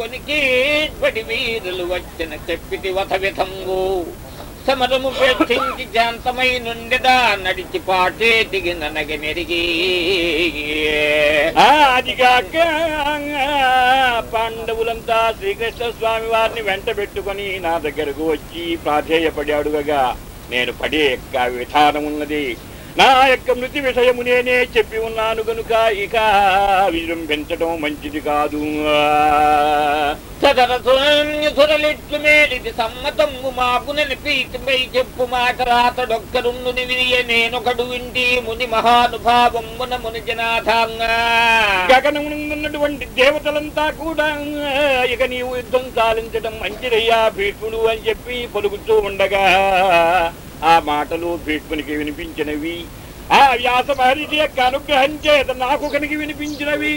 కొనికి వీరులు వచ్చిన చెప్పితి వథ విధంగు సమరము పెట్టించి శాంతమై నుండిదా నడిచి పాటే దిగిన నగ నెరిగి అదిగాక పాండవులంతా శ్రీకృష్ణ స్వామి వారిని వెంట పెట్టుకుని నా దగ్గరకు వచ్చి ప్రాధేయపడి అడుగగా నేను పడే యొక్క విధానం ఉన్నది నా యొక్క మృతి విషయము నేనే చెప్పి ఉన్నాను గనుక ఇక విజృంభించడం మంచిది కాదు. సురలిట్లు మేలిది సమ్మతము మాకునని పీతిపై చెప్పు మాట రాతడొక్కరుండు నేనొకడు వింటి ముని మహానుభావమున ముని జనాథంగా గగనమునున్నటువంటి దేవతలంతా కూడా ఇక నీవు యుద్ధం సాధించడం మంచిదయ్యా భీష్ముడు అని చెప్పి పలుకుతూ ఉండగా ఆ మాటలు భీష్మునికి వినిపించినవి. ఆ వ్యాస మహర్షి యొక్క అనుగ్రహం చేత నాకు కనుక వినిపించినవి.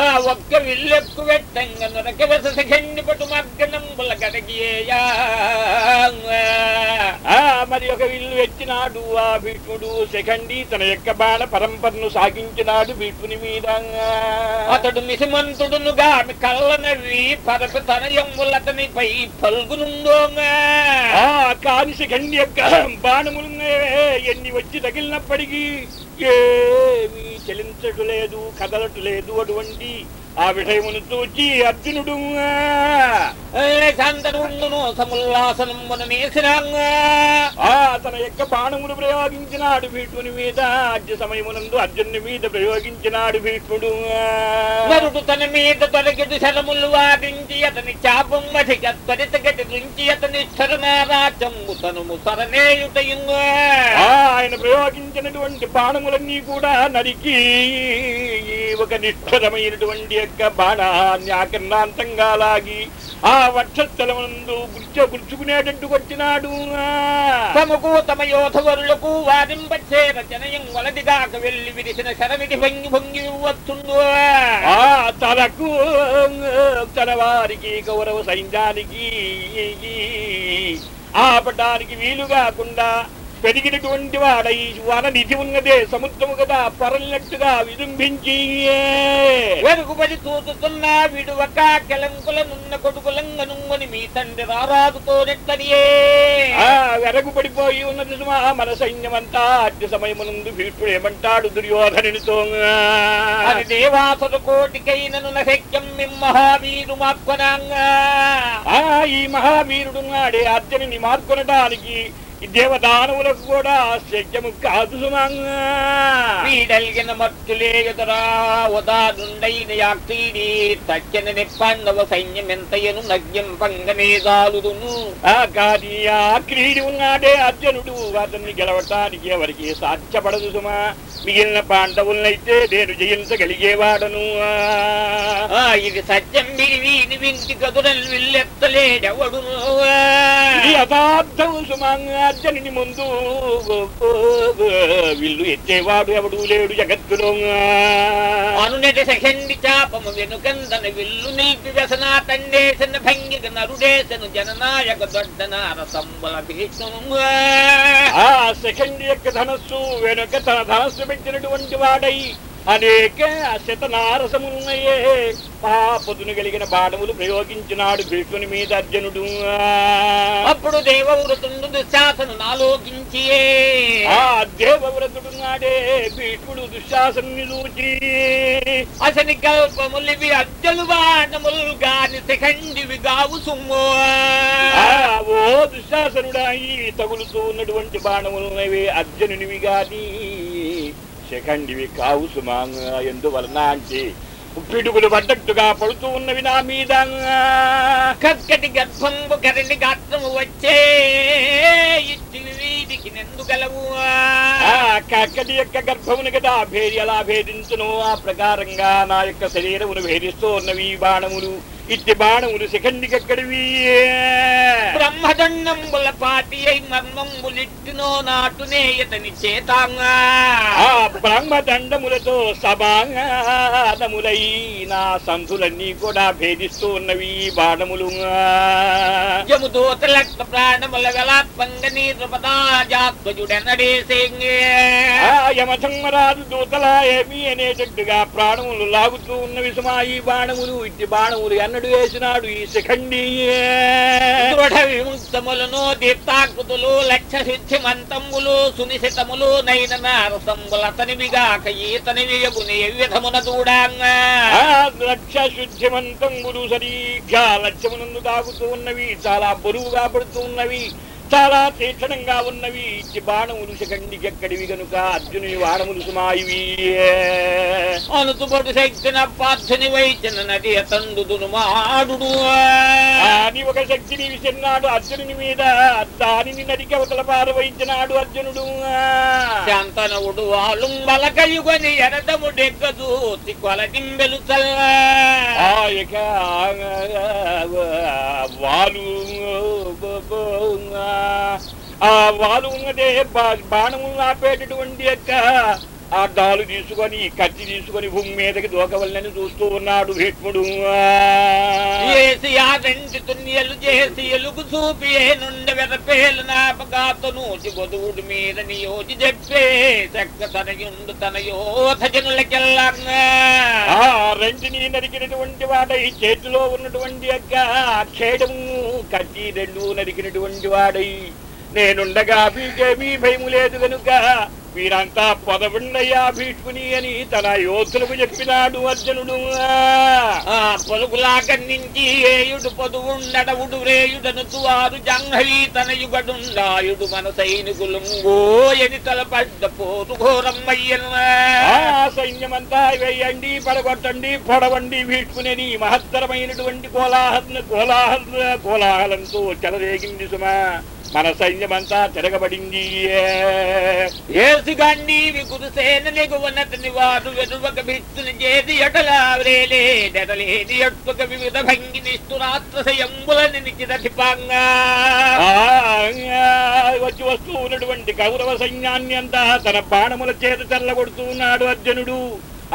ఆ ఒక్క విల్లెక్కు వెట్టంగ నొరక వెససఖండి పటు మగ్గనంబుల కడగియేయా ఆ మరి ఒక విల్లు ఎత్తినాడు ఆ భీష్ముడు శఖండి తన యొక్క బాణ పరంపరను సాగించినాడు భీష్ముని మీద. అతడు మిసిమంతుడును గామి కళ్ళనవి పరప తనయములతనిపై పల్గునుందోగా. ఆ కాని శఖండి యొక్క బాణములు ఎన్ని వచ్చి తగిలినప్పటికీ ఏమీ చెలించటు లేదు కదలటు లేదు అటువంటి ఆ విషయమును చూచి అర్జునుడు తన యొక్క బాణములు ప్రయోగించినాడు భీష్ముని మీద. అర్జు సమయమునందు అర్జునుని మీద ప్రయోగించినాడు భీష్ముడు నరుడు తన మీద తొలగిడు శరములు వాదించి అతని చాపం మధిక త్వరిత గతి నుంచి అతని తనుము సరనేయుటయుంగా ఆయన ప్రయోగించినటువంటి బాణములన్నీ కూడా నరికి ఒక నిష్ఠరమైనటువంటి యొక్క బాణాన్ని ఆకర్ణాంతంగా లాగి ఆ వక్షస్థలమునందు గుర్చ గుర్చుకునేటట్టు వచ్చినాడు తమకు తమ యోధవరులకు వారింపచ్చే రచనయం వలదిగాక వెళ్ళి విరిసిన శరవిధి భంగి భంగి వస్తుందో ఆ తనకు తన వారికి కౌరవ సైన్యానికి ఆపటానికి వీలు కాకుండా పెరిగినటువంటి వాడై వన నిధి ఉన్నదే సముద్రము కదా పరలినట్టుగా విజృంభించి వెరుగుబడి తూతుతున్న విడువక కెలంకుల నున్న కొడుకులంగనుంగని మీ తండ్రి రారాజుతో నెట్టనియే ఆ వెరగు పడిపోయి ఉన్నది సుమా మన సైన్యమంతా అట్టి సమయమునందు భీష్ముడు ఏమంటాడు దుర్యోధనునితో. అది దేవాసుర కోటికైనను నశక్యం మిమ్మహావీరు మాక్వనాంగా ఆ ఈ మహావీరుడు నాడే అర్జునుని మార్కొనడానికి దేవదానవులకు కూడా శక్యము కాదు వీడల్గిన మత్తులే ఎదురా ఉదారుండైన యాక్తీడి తచ్చన నిప్పండవ సైన్యమెంతయను నగ్యం పంగనేదాలుదును ఆ కానీ ఆ క్రీడి ఉన్నాడే అర్జునుడు. అతన్ని గెలవటానికి ఎవరికి సాధ్యపడదు సుమా. మిగిలిన పాండవులనైతే నేను జయించగలిగేవాడను ఇది సత్యం విని వింటి కదురల్ విల్లెత్తలేడెవడు? యథార్థం సుమంగా అర్జునుని ముందు. విల్లు ఎత్తేవాడు ఎవడు లేడు జగత్తులో అనునటి సఖండి చాపము వెనుకందన విల్లు నిలిపి వ్యసనా తండేసిన భంగిక నరుడేసను జననాయక దొడ్డనార సంబల భీష్ము సెకండ్ యొక్క ధనస్సు వెనుక తన ధనస్సు పెట్టినటువంటి వాడై అనేక శతనారసములున్నాయే పాపదును కలిగిన బాణములు ప్రయోగించినాడు భీష్ముని మీద అర్జునుడు. అప్పుడు దేవవ్రతుండు దుశ్శాసను నాలోకించి ఆ దేవవ్రతుడు నాడే భీష్ముడు దుశ్శాసనుని చూచి. అసని కల్పములివి అజ్జలు బాణములు గాని శిఖండివి గావు సుమ్మో ఓ దుశ్శాసనుడా ఈ తగులుతూ ఉన్నటువంటి బాణములున్నవి అర్జునునివి గాని. శకండివి కావు సుమాంగ ఎందువలన అంటే పిడుగులు పడ్డట్టుగా పడుతూ ఉన్నవి నా మీద. కక్కటి గర్భంబు కరణి గాత్రము వచ్చే వీడికి నెందుగలవు ఆ కక్కడి యొక్క గర్భమును కదా భేది ఎలా భేదించును. ఆ ప్రకారంగా నా యొక్క శరీరమును భేదిస్తూ ఉన్నవి బాణములు. ఇట్టి బాణములు శిఖండికెక్కడివి బ్రహ్మదండంబుల పాటి అయి మర్మంబులిట్టునో నాటునే ఇతని చేతాంగా. ఆ బ్రహ్మదండములతో సమానములై నా సంతులన్నీ కూడా భేదిస్తూ ఉన్నవి బాణములు. లక్ష ప్రాణముల గలాత్మంగ ఆ యమధర్మరాజు దూతలా ఏమి అనేటట్టుగా ప్రాణములు లాగుతూ ఉన్నవి సుమా ఈ బాణములు ఇట్టి బాణములు ఎన్నడు వేసినాడు ఈ శిఖండి దృఢ విముక్తములను దీప్తాకృతులు లక్ష శుద్ధి మంతములు సునిశితములు నైన నారసంబుల తనివిగాక ఈతనివి యగుని విధమున చూడంగా లక్ష శుద్ధిమంతంబులు సరిగ్గా లక్ష్యమునందు తాగుతూ ఉన్నవి చాలా బరువుగా పడుతూ ఉన్నవి. చాలా తీక్షణంగా ఉన్నవి. ఇచ్చి బాణములు శిఖండికి ఎక్కడివి గనుక. అర్జునుని బాణములు సుమాయివి. అనుతుబడు శక్తిన పార్థని వైచిన నది అతండుదును మాడు అని ఒక శక్తిని విసిరినాడు అర్జునుని మీద. దానిని నరికి అవతల పారవయించినాడు అర్జునుడు. శాంతనవుడు వాళ్ళు బలకయుగని ఎరదము డెగ్గదూతి కొలటింబెలు ఆ ఇక వాలు. ఆ వాలు ఉన్నదే బా- బాణము ఆపేటటువంటి యొక్క ఆ డాలు తీసుకొని కత్తి తీసుకొని భూమి మీదకి దూకవల్లని చూస్తూ ఉన్నాడు భీష్ముడు. తున్యలు చేసి ఎలుగు చూపి నుండి వెదపేలు నాపగాతను గొదువుడి మీద నియోజి చెప్పే చక్క తనయుండు తన రెంటిని నరికినటువంటి వాడై చేతిలో ఉన్నటువంటి యొక్క ఖేడము కట్టి రెండు నరికినటువంటి వాడై. నేనుండగా బీజేపీ భయము లేదు కనుక వీరంతా పొదవుండయ్యా భీష్ముని అని తన యోధులకు చెప్పినాడు అర్జునుడు. ఆ పొలుగులా ఏయుడు పొదువుండడవుడు రేయుడను తువారు జంఘవి తనయుగడుండాయుడు మన సైనికులు ఎని తలపడ్డ పోరు ఘోరమ్మయ్యను. ఆ సైన్యమంతా వేయండి పడగొట్టండి పొడవండి భీష్ముని మహత్తరమైనటువంటి కోలాహల కోలాహల కోలాహలంతో చెలరేగింది సుమా. మన సైన్యమంతా తిరగబడింది. ఏసుగాన్ని కురుసేన నిగువనతని వారు వెనువక భిత్తుని చేసి ఎటలావ్రేలే డెడలేని ఎట్టుక వివిధ భంగి నిష్ఠురాత్రసయంబులని నిచిదధిపాంగా ఆ, వచ్చి వస్తూ ఉన్నటువంటి కౌరవ సైన్యాన్ని అంతా తన బాణముల చేత చల్లగొడుతూ ఉన్నాడు అర్జునుడు.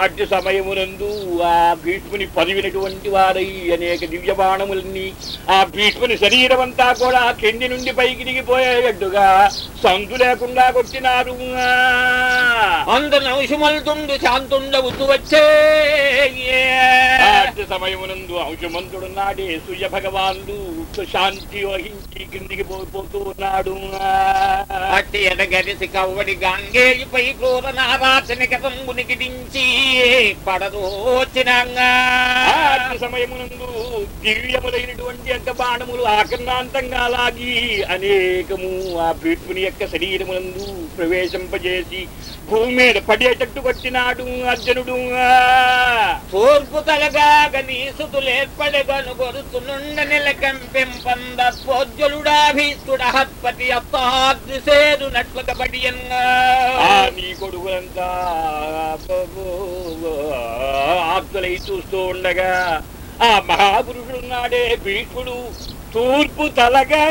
అట్టి సమయమునందు ఆ భీష్ముని పదివినటువంటి వారై అనేక దివ్య బాణములన్నీ ఆ భీష్ముని శరీరం అంతా కూడా కింది నుండి పైకి దిగిపోయేటట్టుగా సందు లేకుండా కొట్టినారు. అందరు నౌషమల్తుండు శాంతుండవుతూ వచ్చే ఆ అట్టి సమయమునందు అంశమంతుడు నాడే సూర్య భగవానుడు. శాంతి వహించి కిందికి పోతూ ఉన్నాడు. అట్టి ఎడగరిసి కవ్వడి గాంగేయుపై క్రూర నారాచని కథంబునికి దించి పడదోచినంగా సమయమునందు దివ్యములైనటువంటి యొక్క బాణములు ఆకర్ణాంతంగా లాగి అనేకము ఆ భీష్ముని యొక్క శరీరమునందు ప్రవేశింపజేసి భూమి మీద పడేటట్టు కొట్టినాడు అర్జునుడు. తూర్పు తలగాగ నీసుతులేర్పడగను గొరుతునుండ నిలకంపెంపంద పోజ్జలుడాభీస్తుడ హత్పతి అత్తాద్రిసేరు నట్లక పడియన్గా నీ కొడుకులంతా ఆప్తులై చూస్తూ ఉండగా ఆ మహాపురుషుడున్నాడే భీష్ముడు తూర్పు తలగా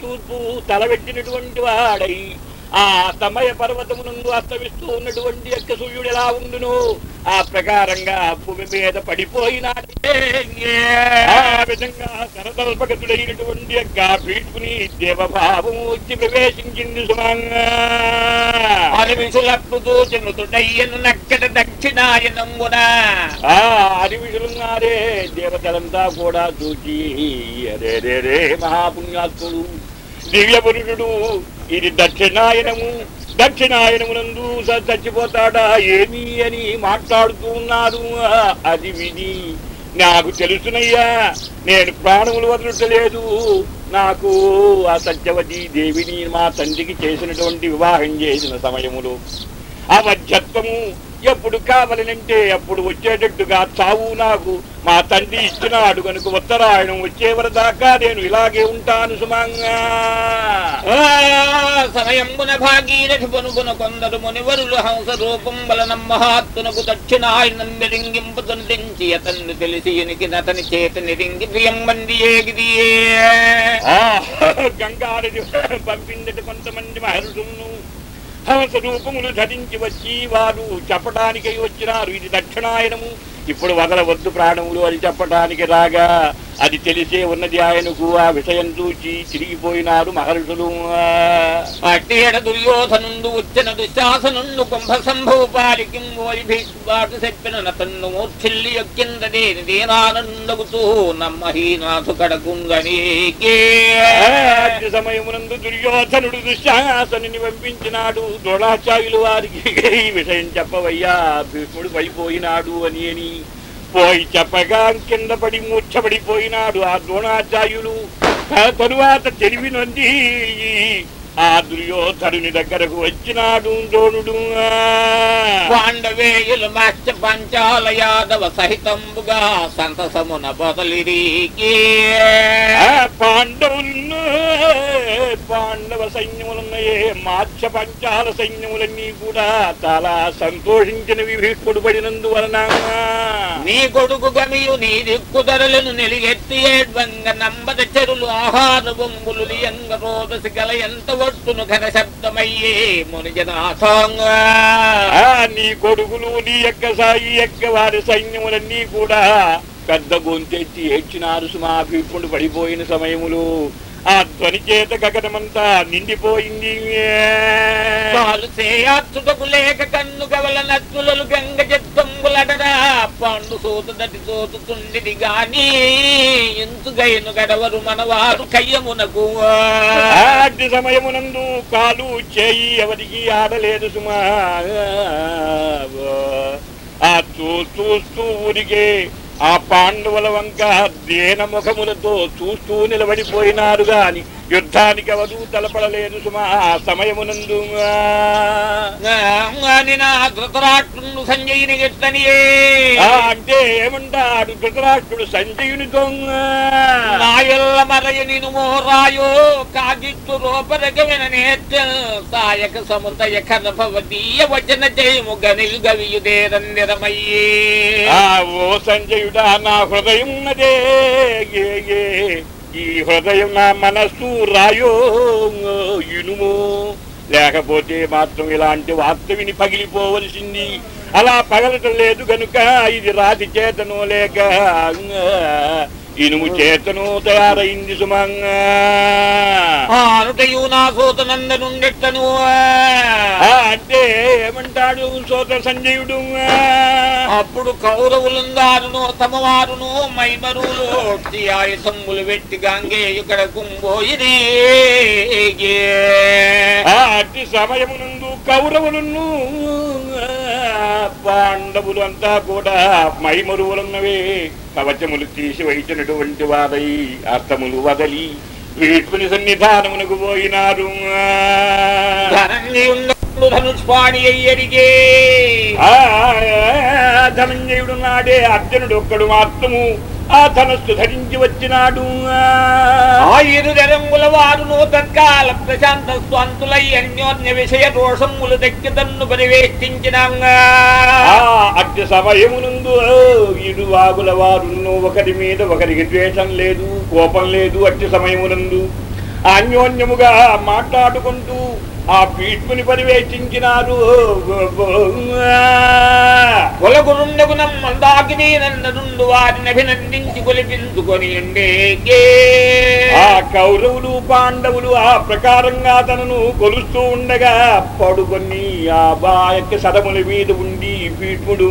తూర్పు తలబెట్టినటువంటి వాడై ఆ తమయ పర్వతమునందు అస్తమిస్తూ ఉన్నటువంటి యొక్క సూర్యుడు ఎలా ఉండును? ఆ ప్రకారంగా భూమి మీద పడిపోయినాడే. ఆ విధంగా సరదల్పగతుడైనటువంటి యొక్క పీఠుని దేవభావము వచ్చి ప్రవేశించింది సుమంగా చెందుతుడయ్యను నక్కడ నక్కట దక్షిణాయనంగున ఆ అరివిషులున్నారే దేవతలంతా కూడా చూచి అరే రే రే మహాపుణ్యాత్ముడు దివ్య పురుషుడు ఇది దక్షిణాయనము. దక్షిణాయనమునందు చచ్చిపోతాడా ఏమి అని మాట్లాడుతూ ఉన్నారు అది విని నాకు తెలుసునయ్యా నేను ప్రాణములు వదలట్లేదు. నాకు ఆ సత్యవతి దేవిని మా తండ్రికి చేసినటువంటి వివాహం చేసిన సమయములో మధ్యత్వము ఎప్పుడు కావాలనంటే అప్పుడు వచ్చేటట్టుగా చావు నాకు. మా తండ్రి ఇచ్చినాడు కనుక ఉత్తరాయణం వచ్చే దాకా నేను ఇలాగే ఉంటాను సుమంగా. సమయంబున భాగీరథి పనుగున కొందరు మునివరులు హంస రూపం వలన మహాత్మునకు దక్షిణాయనం నిరింగింపుతను తెంచి అతన్ని తెలిసి ఎనికి అతని చేత నిరింగి ప్రియం మంది ఏగిది గంగానది పంపిందట కొంతమంది మహర్షులను. హంస రూపములు ధరించి వచ్చి వారు చెప్పడానికై వచ్చినారు. ఇది దక్షిణాయనము. ఇప్పుడు వదలవద్దు ప్రాణములు అని చెప్పటానికి రాగా అది తెలిసే ఉన్నది ఆయనకు ఆ విషయం చూచి తిరిగిపోయినారు మహర్షులు. అట్టేడ దుర్యోధనుండు వచ్చిన దుశ్శాసనుండు కుంభ సంభవ పాలికి ఓలి భీష్మాటు చెప్పిన నతన్ను మూర్ఛిల్లి యొక్కిందదేని దేనానందగుతూ నమ్మహీనాథు కడకుంగనీకే అట్టి సమయమునందు దుర్యోధనుడు దుశ్శాసనుని పంపించినాడు. ద్రోణాచార్యులు వారికి ఈ విషయం చెప్పవయ్యా భీష్ముడు పడిపోయినాడు అని అని పోయి చెప్పగా కింద పడి మూర్ఛపడిపోయినాడు ఆ ద్రోణాచార్యులు. ఆ తరువాత తెలివి నొంది ఆ దుర్యోధనుని దగ్గరకు వచ్చినాడు ద్రోణుడు పాండవేయులు మత్స్య పంచాల యాదవ సహితంబుగా సంతసమున బదలిరీకి. పాండవులను పాండవ సైన్యములున్నాయే మాత్స పంచాల సైన్యములన్నీ కూడా చాలా సంతోషించినవి భీష్ముడు పడినందువలన. నీ కొడుకు గమియు నీ దిక్కుదరలను నిలిగెత్తి ఏడ్వంగ నంబద చెరులు ఆహార బొంగులు లియంగ రోదసి గల ఎంత వట్టును ఘన శబ్దమయ్యే మునిజనాథంగా. నీ కొడుకులు నీ యొక్క సాయి యొక్క వారి సైన్యములన్నీ కూడా పెద్ద గొంతెత్తి ఏడ్చినారు సుమా. భీష్ముడు పడిపోయిన సమయములు. ఆ ధ్వని చేత గగనమంతా నిండిపోయింది లేక కన్ను కవల నత్తులలు గంగ చెత్తంబులడరా పండు సోతు దటి సోతుతుండిది గాని ఎంచుగైను గడవరు మనవారు కయ్యమునకు ఆటి సమయమునందు కాలు చేయి ఎవరికి ఆడలేదు సుమా ఆ చూస్తూ ఊరికే ఆ పాండవుల వంక దేన ముఖములతో చూస్తూ నిలబడిపోయినారు గాని యుద్ధానికి ఎవరు తలపడలేదు సుమా సమయమునందు. ధృతరాష్ట్రుడు సంజయుని ఆ అంటే ఏమంటాడు ధృతరాష్ట్రుడు సంజయుని దొంగ? నాయల్ల మరయ నిను మోరాయో కాగిత్తు రూపరగవిన నేత్య సాయక సముదయ కనభవదీయ వచన జయము గనియు గవియుదేరందిరమయ్యే ఆ ఓ సంజయుడా నా హృదయం ఉన్నదే. ఈ హృదయం నా మనస్సు రాయో ఇనుము. లేకపోతే మాత్రం ఇలాంటి వార్త విని పగిలిపోవలసింది. అలా పగలటం లేదు గనుక ఇది రాతి చేతను లేక ఇనుము చేతను తయారైంది సుమంగా ఆనుటయు నా సూత నందనుండెట్టను అంటే ఏమంటాడు సోదర సంజయుడు అప్పుడు కౌరవులందారును తమవారును మైమరులు ఆయుధములు వెట్టి గంగేయు కడకుంబోయినే ఆ అట్టి సమయమునందు కౌరవులను పాండవులు అంతా కూడా మైమరువులున్నవే. కవచములు తీసి వైచినటువంటి వారై అర్థములు వదలి భీష్ముని సన్నిధానమునకు పోయినారు. ధనంజయుండు ధనుష్పాణి అయ్యరిగే ఆ ధనంజయుడు నాడే అర్జునుడు ఒక్కడు మాత్రము. ఆ ధనస్సు ధరించి వచ్చినాడు. ఆయురు రంగుల వారును తత్కాల ప్రశాంత స్వంతులై అన్యోన్య విషయ దోషములు దక్కితన్ను పరివేష్టించినాంగా ఆ అట్టి సమయమునందు ఇరు వాగుల వారును ఒకరి మీద ఒకరికి ద్వేషం లేదు కోపం లేదు అట్టి సమయమునందు. అన్యోన్యముగా మాట్లాడుకుంటూ ఆ భీష్ముని పరివేషించినారు కులగురుండగునం మందాకిని నందనుండు వారిని అభినందించి కొలిపించుకొని ఉండేకే. ఆ కౌరవులు పాండవులు ఆ ప్రకారంగా తనను కొలుస్తూ ఉండగా పడుకొని ఆ బాయక సదముల మీద ఉండి భీష్ముడు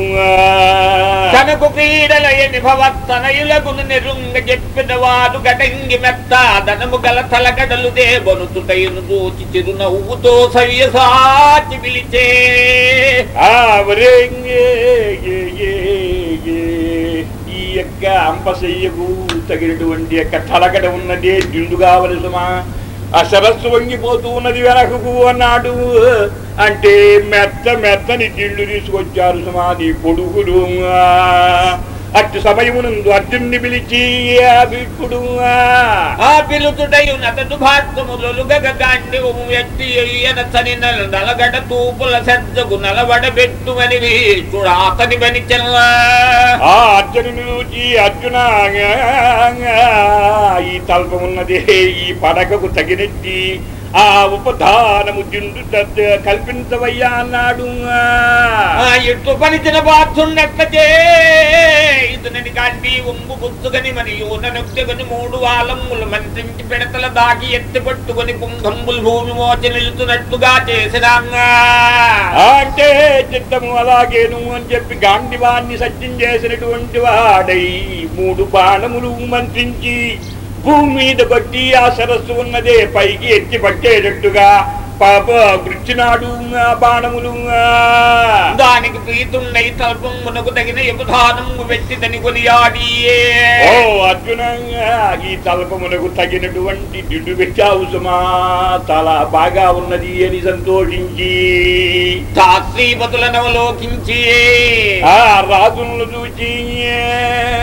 తనకు క్రీడలయని భవత్తనయులకు నిరుంగ చెప్పిన వారు గటంగి మెత్త ధనము గల తలగడలు దేవనుతుటయును చూచి చిరునవ్వుతూ సవ్యసాచి పిలిచే. ఈ యొక్క అంపశయ్యకు తగినటువంటి యొక్క తలకడ ఉన్నదే దిండు కావలసమా? ఆ సరస్సు వంగిపోతూ ఉన్నది వెనకకు అన్నాడు. అంటే మెత్త మెత్తని తిళ్ళు తీసుకొచ్చారు సుమా నీ కొడుకులు. అట్టి సమయమునందు అర్జున్ని పిలిచి ఆ నలగడ తూపుల సజ్జగు నలబడ పెట్టుమని అతని బనిచెల్లా ఆ అర్జునుని చూచి అర్జున ఈ తల్పమున్నది ఈ పడకకు తగినట్టి ఆ ఉపధానము తత్- కల్పించవయ్యా అన్నాడు. ఆ. ఎట్టు పనిచిన బాధుండట్లచే ఇతనని కాండి ఒంగు పుచ్చుగని మరియు నొక్కెగని మూడు వాలమ్ములు మంత్రించి పెడతల దాకి ఎత్తి పట్టుకొని కుంభంబులు భూమి మోచి నిలుతున్నట్టుగా అంటే చిత్తము అలాగేను అని చెప్పి గాంధీవాన్ని సత్యం చేసినటువంటి వాడై మూడు బాణములు మంత్రించి భూమి మీద బట్టి ఆ సరస్సు ఉన్నదే. పైకి ఎత్తి పట్టేటట్టుగా పాప గృచ్చినాడు ఆ బాణములు దానికి ప్రీతుండై తల్పమునకు తగిన యముధానము వెట్టిదని కొనియాడి ఓ అర్జున ఈ తల్పమునకు తగినటువంటి దిడ్డు పెట్టావు సుమా. చాలా బాగా ఉన్నది అని సంతోషించి. శాస్త్రీపతులను అవలోకించి. ఆ రాజులను చూచి.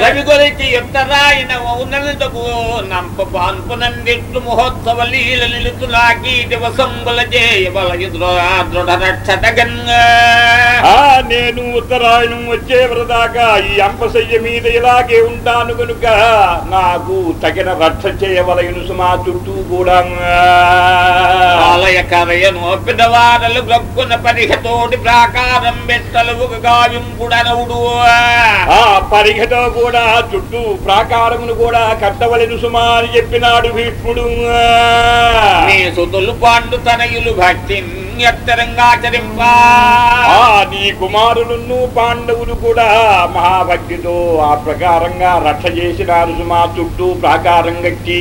రవి కొలిచి ఎత్తరాయన ఔనలతకు నంప పాన్పునందిట్లు మహోత్సవ లీల నిలుతులాకి దివసంబుల చేయబల దృఢ రక్షతగంగా ఆ నేను ఉత్తరాయణం వచ్చే వరదాకా ఈ అంపశయ్య మీద ఇలాగే ఉంటాను కనుక నాకు తగిన రక్ష చేయవలయను సుమా చుట్టూ కూడా. ఆలయ కరయను పిదవారలు గ్రక్కున పరిహతోటి ప్రాకారం బెట్టలు గావింపుడనవుడు ఆ పరిగతో కూడా చుట్టూ ప్రాకారమును కూడా కట్టవలెను సుమా అని చెప్పినాడు భీష్ముడు నీ సుతులు పాండు తనయులు భక్తి నీ కుమారులను పాండవులు కూడా మహాభక్తితో ఆ ప్రకారంగా రక్ష చేసినారు సుమా చుట్టూ ప్రాకారం కట్టి.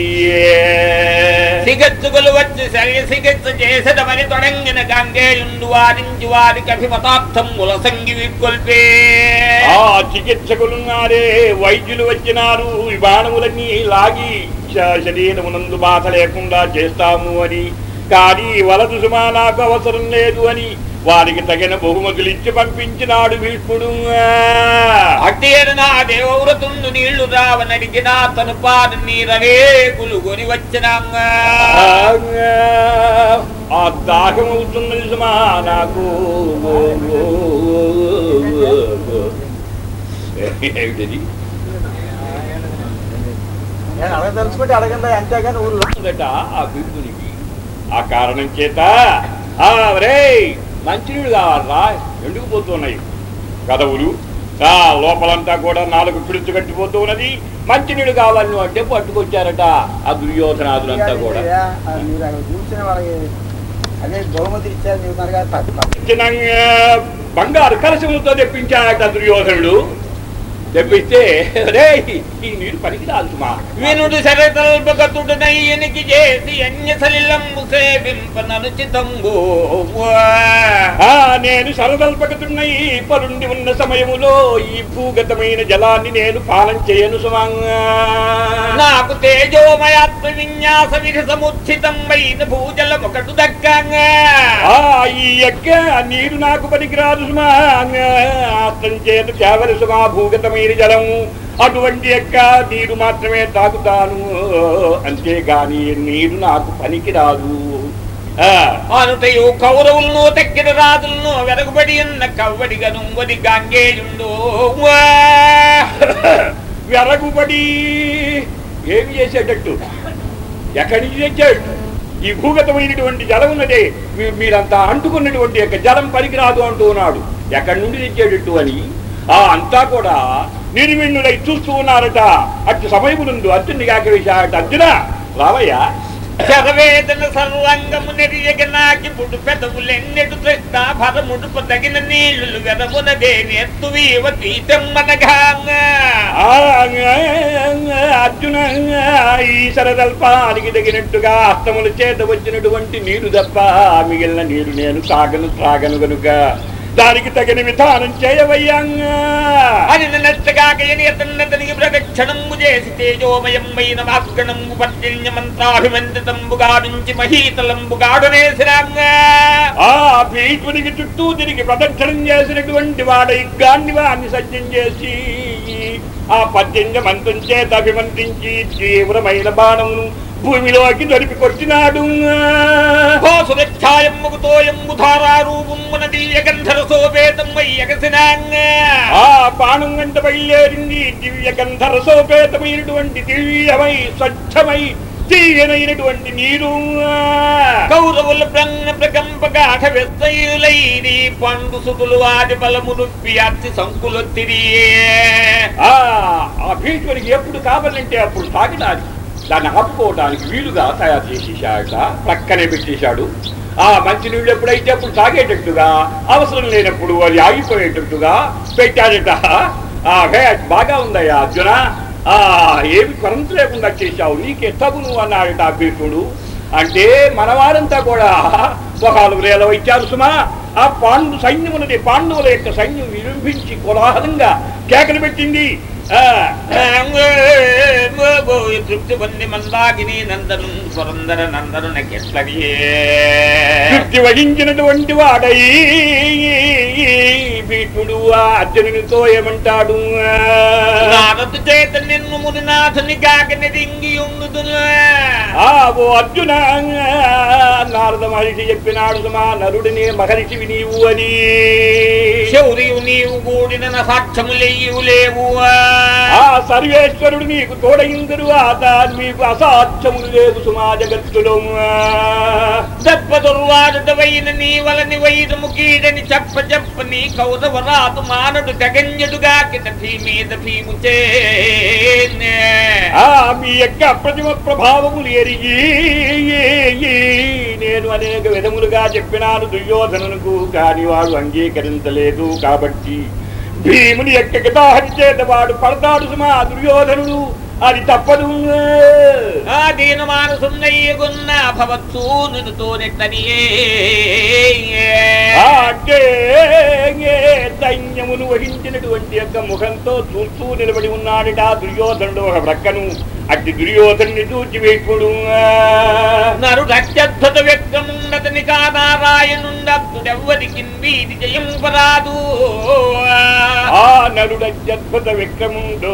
సిగచ్చుకులు వచ్చి సరి సిగచ్చ చేసడమని తొడంగిన గంగేయుండు వారించి వారికి అభిమతార్థం ములసంగి విక్కొల్పే ఆ చికిత్సకులున్నారే వైద్యులు వచ్చినారు ఈ బాణములన్నీ లాగి శరీరమునందు బాధ లేకుండా చేస్తాము అని. కానీ వలదు సుమా నాకు అవసరం లేదు అని వారికి తగిన బహుమతులు ఇచ్చి పంపించినాడు భీష్ముడు అట్టేడు నా దేవవ్రతుండు నీళ్ళు రావనడిగిన తను పాడు నీరవే గులుగొని వచ్చినాంగా ఆ దాహం అవుతున్నది సుమా నాకు ఏమిటది నేను అడగదలుచుకుంటే అడగండి అంతేగాని ఊళ్ళో ఉందట ఆ భీమునికి ఆ కారణం చేత ఆ రే మంచినీళ్ళు కావాలరా? ఎందుకు పోతున్నాయి? కదవులు ఆ లోపలంతా కూడా నాలుగు పిడుచు కట్టిపోతూ ఉన్నది. మంచినీళ్ళు కావాలని అంటే పట్టుకొచ్చారట ఆ దుర్యోధనాదులంతా కూడా. బంగారు కలశములతో తెప్పించాడట దుర్యోధనుడు. తెప్పిస్తే రే ఈ నీరు పనికిరాదు సుమా వినుడు శరతల్పగతుడనయ్యనికి చేసి అన్యసలిలంబు సేవింపననుచితంబు ఆ నేను సరదల్పకతున్నయి పరుండి ఉన్న సమయములో ఈ భూగతమైన జలాన్ని నేను పానం చేయను సుమంగా నాకు తేజోమయాత్మ విన్యాస విరసముచ్చితమైన భూజలం ఒకటి దక్కంగా. ఈ ఎక్క నీరు నాకు పనికిరాదు సుమా. అర్థం చేత కేవల సుమా భూగతమైన జలము అటువంటి ఎక్క నీరు మాత్రమే తాగుతాను. అంతేగాని నీరు నాకు పనికిరాదు. రాదు అనుటయు కౌరవులను తక్కిన రాజులను వెనకబడి ఉన్న కవ్వడిగా నుంగొని గంగేయుండు. వెరగుబడి ఏమి చేసేటట్టు? ఎక్కడి నుంచి తెచ్చాడు? ఈ భూగతమైనటువంటి జలం ఉన్నదే. మీరంతా అంటుకున్నటువంటి యొక్క జలం పనికిరాదు అంటూ ఉన్నాడు. ఎక్కడి నుండి తెచ్చేటట్టు అని? ఆ అంతా కూడా నిర్విణ్ణులై చూస్తూ ఉన్నారట. అటు సమయమునందు అర్జున్ని కాకవేశాడట అర్జున రావయ్యా. శరవేదన సర్వంగము నెరియగ నాకి పుడు పెదవులెన్నెడు తృష్ణ భరముడుపు తగిన నీళ్ళు అర్జున తగినట్టుగా అస్తముల చేత వచ్చినటువంటి నీరు తప్ప మిగిలిన నీరు నేను తాగను త్రాగను గనుక. దానికి తగిన విధానం చేయవయ్యాంగా. అని నచ్చగాకయని అతన్నతనికి ప్రదక్షిణంబు చేసి తేజోమయమైన వాగ్గణంబు పర్జన్యమంత్రాభిమంత్రితంబుగాడుంచి మహీతలంబుగాడునేసిరాంగా ఆ భీష్మునికి చుట్టూ తిరిగి ప్రదక్షిణం చేసినటువంటి వాడై గాన్ని వాడిని సజ్జం చేసి ఆ పద్యంజ మంత్రం చేత అభిమంత్రించి తీవ్రమైన బాణమును భూమిలోకి దొరికి కొట్టినాడు ఆ బాణం గంట బయలుదేరింది దివ్య గంధర సోపేతమైనటువంటి దివ్యమై స్వచ్ఛమై తీయనైనటువంటి నీరు కౌరవుల బ్రహ్మ వెస్తయులైరి పండు సుతులు వారి బలమును వ్యాప్తి సంకులొత్తిరి ఆ ఎప్పుడు కావాలంటే అప్పుడు తాగడానికి దాన్ని ఆపుకోవడానికి వీలుగా తయారు చేసేసాడ ప్రక్కనే పెట్టేశాడు ఆ మంచినీళ్ళు ఎప్పుడైతే అప్పుడు తాగేటట్టుగా అవసరం లేనప్పుడు అది ఆగిపోయేటట్టుగా పెట్టాడట ఆ హే బాగా ఉందయ్యా అర్జున. ఆ ఏమి కొరంత లేకుండా చేశావు. నీకే తగును అన్నాడట ఆ భీష్ముడు అంటే మనవారంతా కూడా ఒక నాలుగు వేల ఇచ్చారు సుమా. ఆ పాండు సైన్యమునది పాండవుల యొక్క సైన్యం విజృంభించి కోలాహలంగా కేకలు పెట్టింది. తృప్తి పొంది మందాకిని నందను పురందర నందను తృప్తి వహించినటువంటి వాడై భీష్ముడు ఆ అర్జునునితో ఏమంటాడు? నారదు చేత నిన్ను మునినాథుని కాకని రింగి ఆ ఓ అర్జున నారద మహర్షి చెప్పినాడు సుమా నరుడిని మహర్షివి నీవు అని. శౌర్యు నీవు కూడిన సాక్ష్యములేయు లేవు. ఆ సర్వేశ్వరుడు నీకు తోడయిందరు ఆత మీకు అసాధ్యములు లేవు సుమా జగత్తులో. దప్ప దుర్వారుడవైన నీ వలని వైరము కీడని చెప్ప చెప్ప నీ కౌరవరాదు మానడు తెగంజడుగా కిట భీమీద భీము చే ఆ మీ యొక్క అప్రతిమ ప్రభావములు ఎరిగి నేను అనేక విధములుగా చెప్పినాను దుర్యోధనునకు కాని వాడు అంగీకరించలేదు కాబట్టి భీముని యొక్క గితాహరి చేత వాడు పడతాడు సుమా దుర్యోధనుడు. అది తప్పదు. ఆ దీన మానసున్నయ్యగున్న భవత్సూ నిన్నుతో సైన్యమును వహించినటువంటి యొక్క ముఖంతో చూస్తూ నిలబడి ఉన్నాడట దుర్యోధనుడు ఒక ప్రక్కను. అట్టి దుర్యోధనుని చూచి వేపుడు నరుడు అత్యద్భుత వ్యక్తమున్నతని కానారాయణుండెవ్వరికి వీధి జయింపరాదు. ఆ నరుడు విక్రముండో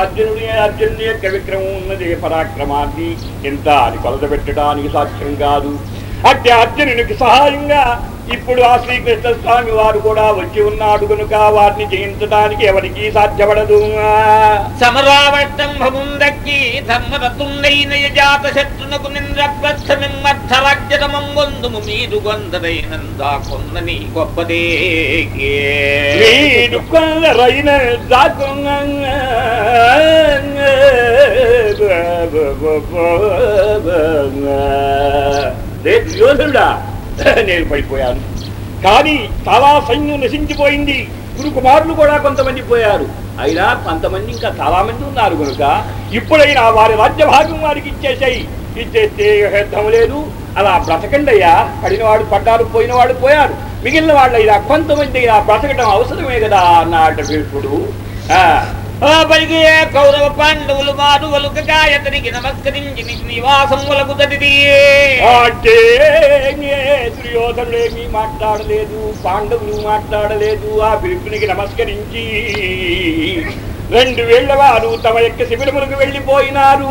అర్జునుడి అర్జునుడి యొక్క విక్రమం ఉన్నది పరాక్రమాన్ని. ఎంత అది కొలత పెట్టడానికి సాధ్యం కాదు. అట్టి అర్జునునికి సహాయంగా ఇప్పుడు ఆ శ్రీకృష్ణ స్వామి వారు కూడా వచ్చి ఉన్నాడు కనుక వారిని జయించడానికి ఎవరికి సాధ్యపడదు. ధర్మరతుండైన శత్రునకు మీరు గొప్పదే మీరు కొందరైన యోధుడా. నేను పడిపోయాను. కానీ చాలా సైన్యం నశించిపోయింది. గురు కుమారులు కూడా కొంతమంది పోయారు. అయినా కొంతమంది ఇంకా చాలా మంది ఉన్నారు కనుక ఇప్పుడైనా వారి రాజ్యభాగం వారికి ఇచ్చేసాయి. ఇచ్చేస్తే యుద్ధం లేదు. అలా బ్రతకండి పడినవాడు పడ్డారు పోయినవాడు పోయారు. మిగిలిన వాళ్ళు ఇలా కొంతమంది ఇలా బ్రతకడం అవసరమే కదా అన్నాడు భీష్ముడు పలికి కౌరవ పాండవులు మారు వలుకగాయతనికి నమస్కరించి నీ నివాసములకు తడిది అంటే దుర్యోధనుడు ఏమీ మాట్లాడలేదు పాండవులు మాట్లాడలేదు ఆ భీష్మునికి నమస్కరించి. రెండు వేళ్ళ వారు తమ యొక్క శిబిరములకు వెళ్ళిపోయినారు.